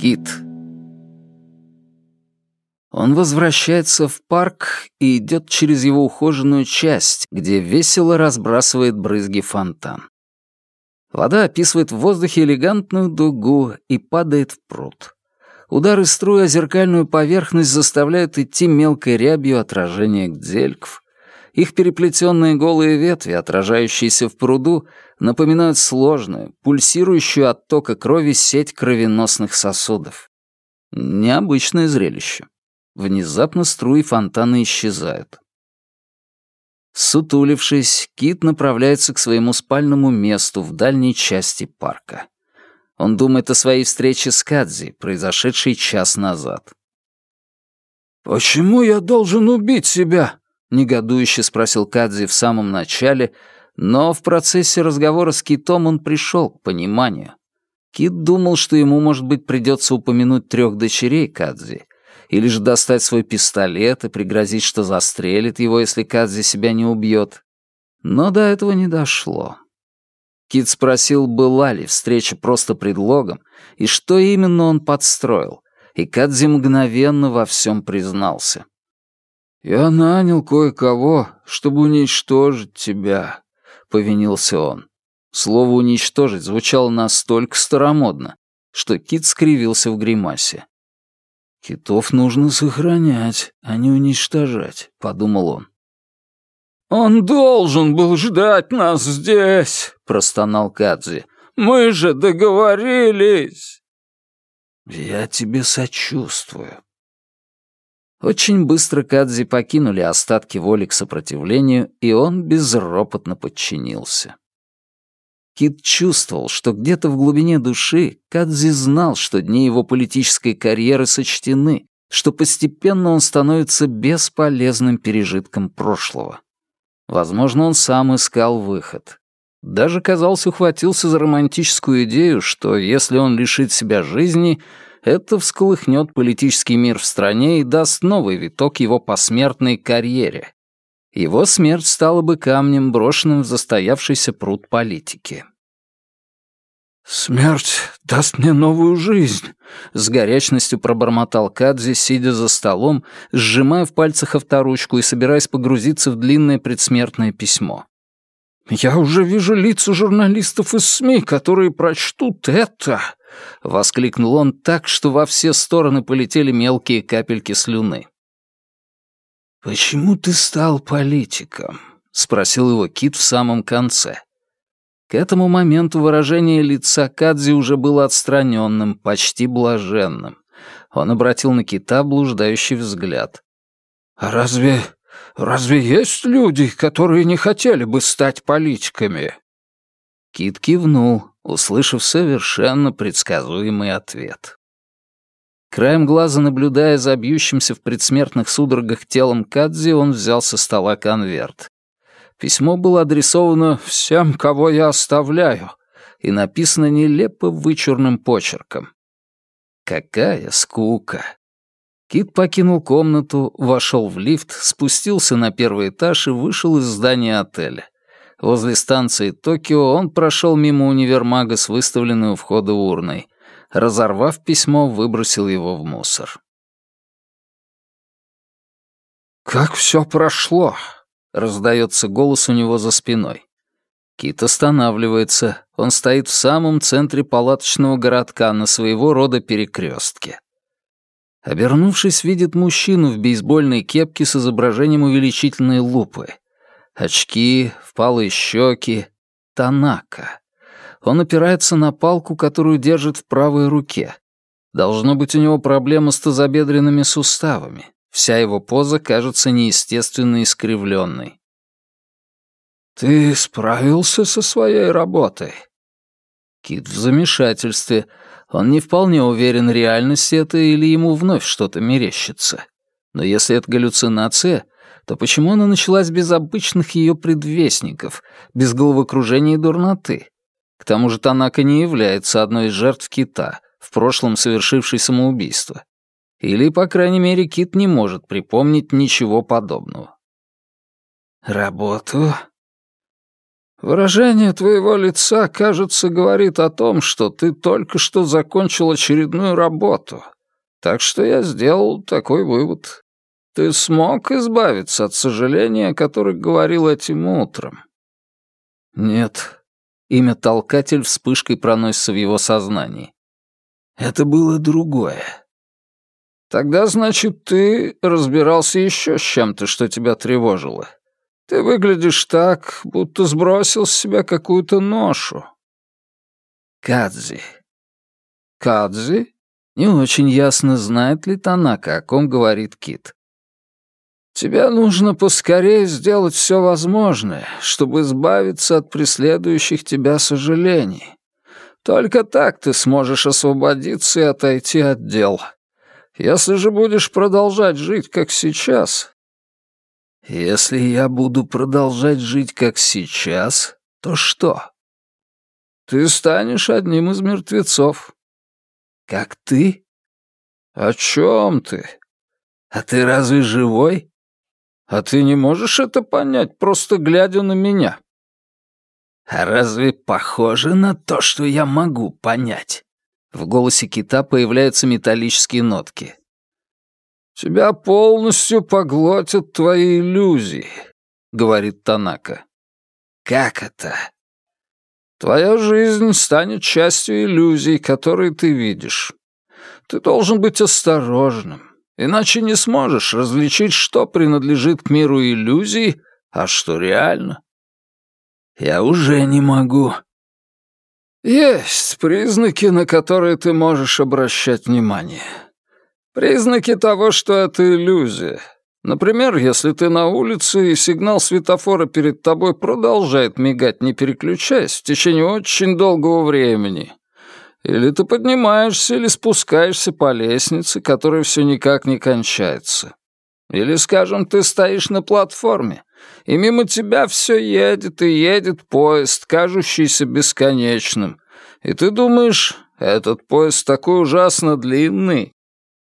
Кит. Он возвращается в парк и идет через его ухоженную часть, где весело разбрасывает брызги фонтан. Вода описывает в воздухе элегантную дугу и падает в пруд. Удары струи о зеркальную поверхность заставляют идти мелкой рябью отражение гдельков. Их переплетенные голые ветви, отражающиеся в пруду, напоминают сложную, пульсирующую от тока крови сеть кровеносных сосудов. Необычное зрелище. Внезапно струи фонтана исчезают. Сутулившись, Кит направляется к своему спальному месту в дальней части парка. Он думает о своей встрече с Кадзи, произошедшей час назад. «Почему я должен убить себя?» — негодующе спросил Кадзи в самом начале, но в процессе разговора с Китом он пришел к пониманию. Кит думал, что ему, может быть, придется упомянуть трех дочерей Кадзи, или же достать свой пистолет и пригрозить, что застрелит его, если Кадзи себя не убьет. Но до этого не дошло. Кит спросил, была ли встреча просто предлогом, и что именно он подстроил, и Кадзи мгновенно во всем признался. «Я нанял кое-кого, чтобы уничтожить тебя», — повинился он. Слово «уничтожить» звучало настолько старомодно, что Кит скривился в гримасе. «Китов нужно сохранять, а не уничтожать», — подумал он. «Он должен был ждать нас здесь», — простонал Кадзи. «Мы же договорились». «Я тебе сочувствую». Очень быстро Кадзи покинули остатки воли к сопротивлению, и он безропотно подчинился. Кит чувствовал, что где-то в глубине души Кадзи знал, что дни его политической карьеры сочтены, что постепенно он становится бесполезным пережитком прошлого. Возможно, он сам искал выход. Даже, казалось, ухватился за романтическую идею, что если он лишит себя жизни, это всколыхнет политический мир в стране и даст новый виток его посмертной карьере. Его смерть стала бы камнем, брошенным в застоявшийся пруд политики. «Смерть даст мне новую жизнь», — с горячностью пробормотал Кадзи, сидя за столом, сжимая в пальцах авторучку и собираясь погрузиться в длинное предсмертное письмо. «Я уже вижу лица журналистов из СМИ, которые прочтут это!» — воскликнул он так, что во все стороны полетели мелкие капельки слюны. «Почему ты стал политиком?» — спросил его Кит в самом конце. К этому моменту выражение лица Кадзи уже было отстраненным, почти блаженным. Он обратил на кита блуждающий взгляд. «А разве... разве есть люди, которые не хотели бы стать политиками?» Кит кивнул, услышав совершенно предсказуемый ответ. Краем глаза наблюдая за бьющимся в предсмертных судорогах телом Кадзи, он взял со стола конверт. Письмо было адресовано «всем, кого я оставляю» и написано нелепо вычурным почерком. Какая скука! Кит покинул комнату, вошел в лифт, спустился на первый этаж и вышел из здания отеля. Возле станции Токио он прошел мимо универмага с выставленной у входа урной. Разорвав письмо, выбросил его в мусор. «Как все прошло?» — раздается голос у него за спиной. Кит останавливается. Он стоит в самом центре палаточного городка на своего рода перекрестке. Обернувшись, видит мужчину в бейсбольной кепке с изображением увеличительной лупы. Очки, впалые щеки. Танака. Он опирается на палку, которую держит в правой руке. Должно быть, у него проблема с тазобедренными суставами. Вся его поза кажется неестественно искривленной. «Ты справился со своей работой?» Кит в замешательстве. Он не вполне уверен, реальность это или ему вновь что-то мерещится. Но если это галлюцинация, то почему она началась без обычных ее предвестников, без головокружения и дурноты? К тому же Танака не является одной из жертв кита, в прошлом совершившей самоубийство. Или, по крайней мере, Кит не может припомнить ничего подобного. «Работу?» Выражение твоего лица, кажется, говорит о том, что ты только что закончил очередную работу. Так что я сделал такой вывод. Ты смог избавиться от сожаления, о которых говорил этим утром? Нет. Имя толкатель вспышкой проносится в его сознании. Это было другое. Тогда, значит, ты разбирался еще с чем-то, что тебя тревожило. Ты выглядишь так, будто сбросил с себя какую-то ношу. Кадзи. Кадзи? Не очень ясно, знает ли Танака, о ком говорит Кит. Тебе нужно поскорее сделать все возможное, чтобы избавиться от преследующих тебя сожалений. Только так ты сможешь освободиться и отойти от дел. Если же будешь продолжать жить, как сейчас, если я буду продолжать жить как сейчас, то что? Ты станешь одним из мертвецов. Как ты? О чем ты? А ты разве живой? А ты не можешь это понять, просто глядя на меня. А разве похоже на то, что я могу понять? В голосе кита появляются металлические нотки. «Тебя полностью поглотят твои иллюзии», — говорит Танака. «Как это?» «Твоя жизнь станет частью иллюзий, которые ты видишь. Ты должен быть осторожным, иначе не сможешь различить, что принадлежит к миру иллюзий, а что реально». «Я уже не могу». «Есть признаки, на которые ты можешь обращать внимание». Признаки того, что это иллюзия. Например, если ты на улице, и сигнал светофора перед тобой продолжает мигать, не переключаясь, в течение очень долгого времени. Или ты поднимаешься или спускаешься по лестнице, которая все никак не кончается. Или, скажем, ты стоишь на платформе, и мимо тебя все едет и едет поезд, кажущийся бесконечным. И ты думаешь, этот поезд такой ужасно длинный,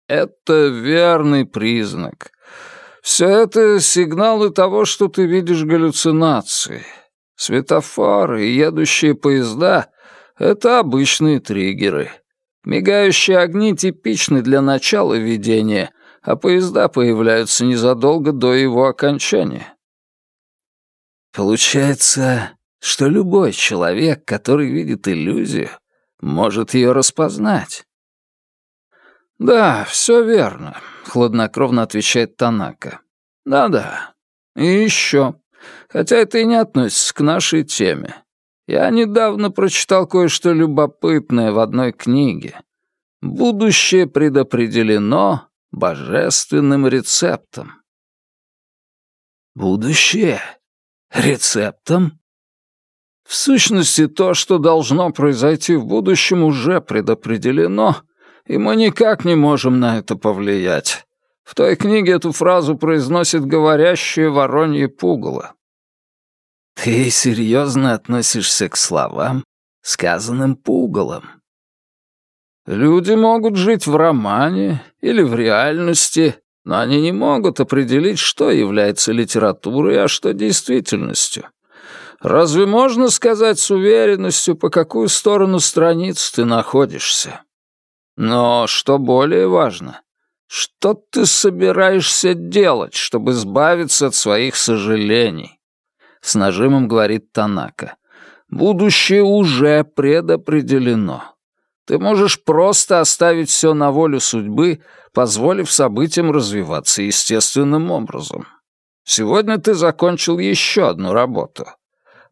это верный признак. Все это сигналы того, что ты видишь галлюцинации. Светофоры и едущие поезда — это обычные триггеры. Мигающие огни типичны для начала видения, а поезда появляются незадолго до его окончания. Получается, что любой человек, который видит иллюзию, может ее распознать. «Да, все верно», — хладнокровно отвечает Танака. «Да-да. И еще. Хотя это и не относится к нашей теме. Я недавно прочитал кое-что любопытное в одной книге. Будущее предопределено божественным рецептом». «Будущее? Рецептом?» В сущности, то, что должно произойти в будущем, уже предопределено и мы никак не можем на это повлиять. В той книге эту фразу произносит говорящее воронье пугало. Ты серьезно относишься к словам, сказанным пугалом? Люди могут жить в романе или в реальности, но они не могут определить, что является литературой, а что действительностью. Разве можно сказать с уверенностью, по какую сторону страниц ты находишься? Но что более важно, что ты собираешься делать, чтобы избавиться от своих сожалений? С нажимом говорит Танака. Будущее уже предопределено. Ты можешь просто оставить все на волю судьбы, позволив событиям развиваться естественным образом. Сегодня ты закончил еще одну работу.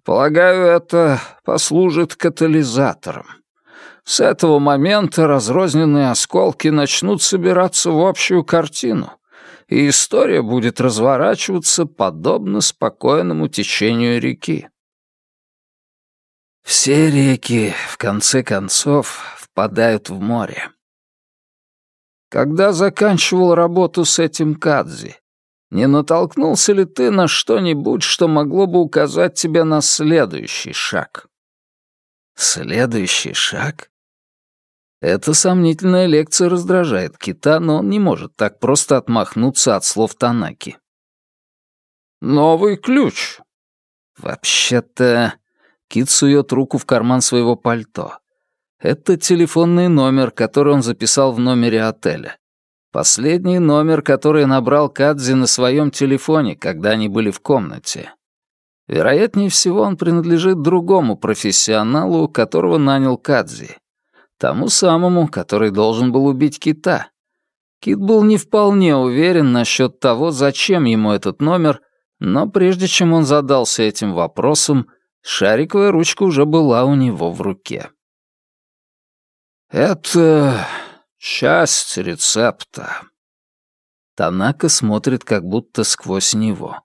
Полагаю, это послужит катализатором. С этого момента разрозненные осколки начнут собираться в общую картину, и история будет разворачиваться подобно спокойному течению реки. Все реки, в конце концов, впадают в море. Когда заканчивал работу с этим Кадзи, не натолкнулся ли ты на что-нибудь, что могло бы указать тебе на следующий шаг? Следующий шаг? Эта сомнительная лекция раздражает Кита, но он не может так просто отмахнуться от слов Танаки. «Новый ключ». «Вообще-то Кит сует руку в карман своего пальто. Это телефонный номер, который он записал в номере отеля. Последний номер, который набрал Кадзи на своем телефоне, когда они были в комнате. Вероятнее всего, он принадлежит другому профессионалу, которого нанял Кадзи. Тому самому, который должен был убить кита. Кит был не вполне уверен насчет того, зачем ему этот номер, но прежде чем он задался этим вопросом, шариковая ручка уже была у него в руке. «Это часть рецепта». Танака смотрит как будто сквозь него.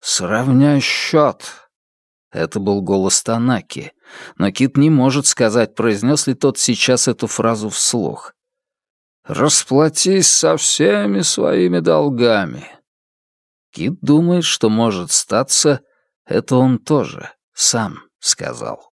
«Сравняй счет». Это был голос Танаки, но Кит не может сказать, произнес ли тот сейчас эту фразу вслух. «Расплатись со всеми своими долгами». Кит думает, что может статься, это он тоже сам сказал.